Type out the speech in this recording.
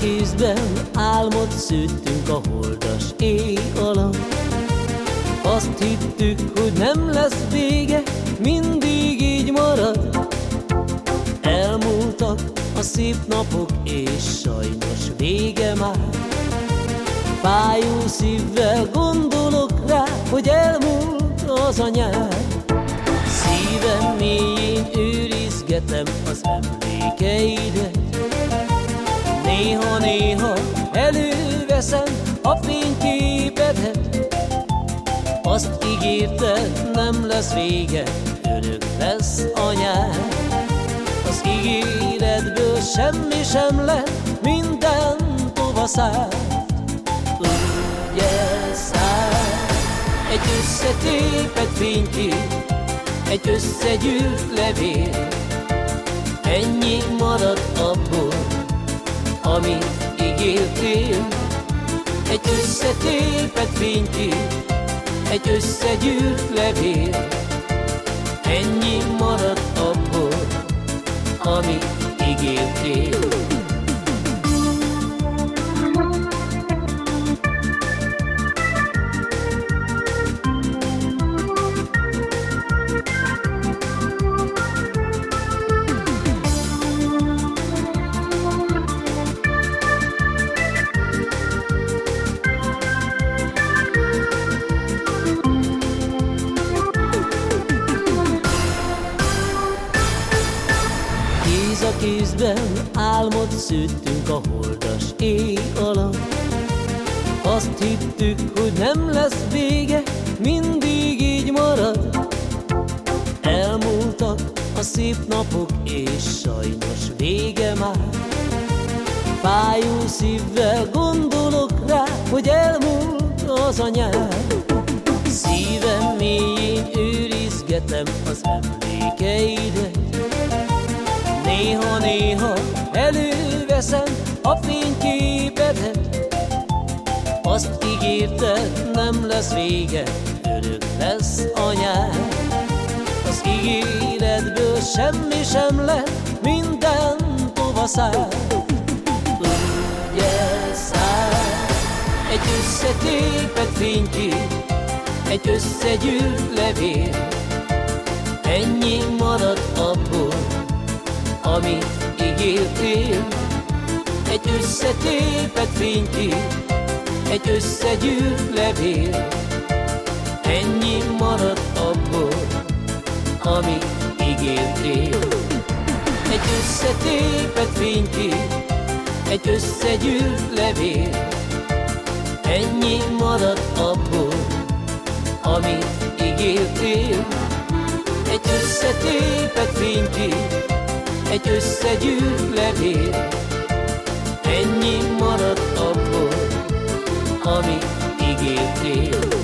kézben álmot szőttünk a holdas éj alatt. Azt hittük, hogy nem lesz vége, mindig így marad. Elmúltak a szép napok, és sajnos vége már. Fájó szívvel gondolok rá, hogy elmúlt az a nyár. Szívem mélyén őrizgetem az emlékeidet. Néha-néha előveszem a fényképedet Azt ígérted, nem lesz vége, örök lesz a nyár. Az ígéretből semmi sem lett, minden tovaszár Úgy elszáll egy összetépet fénykép Egy összegyűlt levél. Ennyi maradt abból amit ígértél. Egy összetépet fénykép, egy összegyűrt levél. Ennyi maradt abból, amit ígértél. Kézben álmot szőttünk a holdas éj alatt. Azt hittük, hogy nem lesz vége, mindig így marad. Elmúltak a szép napok, és sajnos vége már. Fájó szívvel gondolok rá, hogy elmúlt az a nyár. Szívem mélyén őrizgetem az emlékeidet. Néha-néha előveszem a fényképedet Azt ígérted, nem lesz vége, örök lesz a nyár. Az ígéretből semmi sem lett, minden tovaszár Úgy elszáll egy összetépet fénykép Egy összegyűlt levél. Ennyi maradt abból amit ígértél. Egy összetépet fénykép, egy összegyűrt levél. Ennyi maradt abból, amit ígértél. Egy összetépet fénykép, egy összegyűrt levél. Ennyi maradt abból, amit ígértél. Egy összetépet fénykép, egy összegyűlt levél. Ennyi maradt abból, amit ígértél.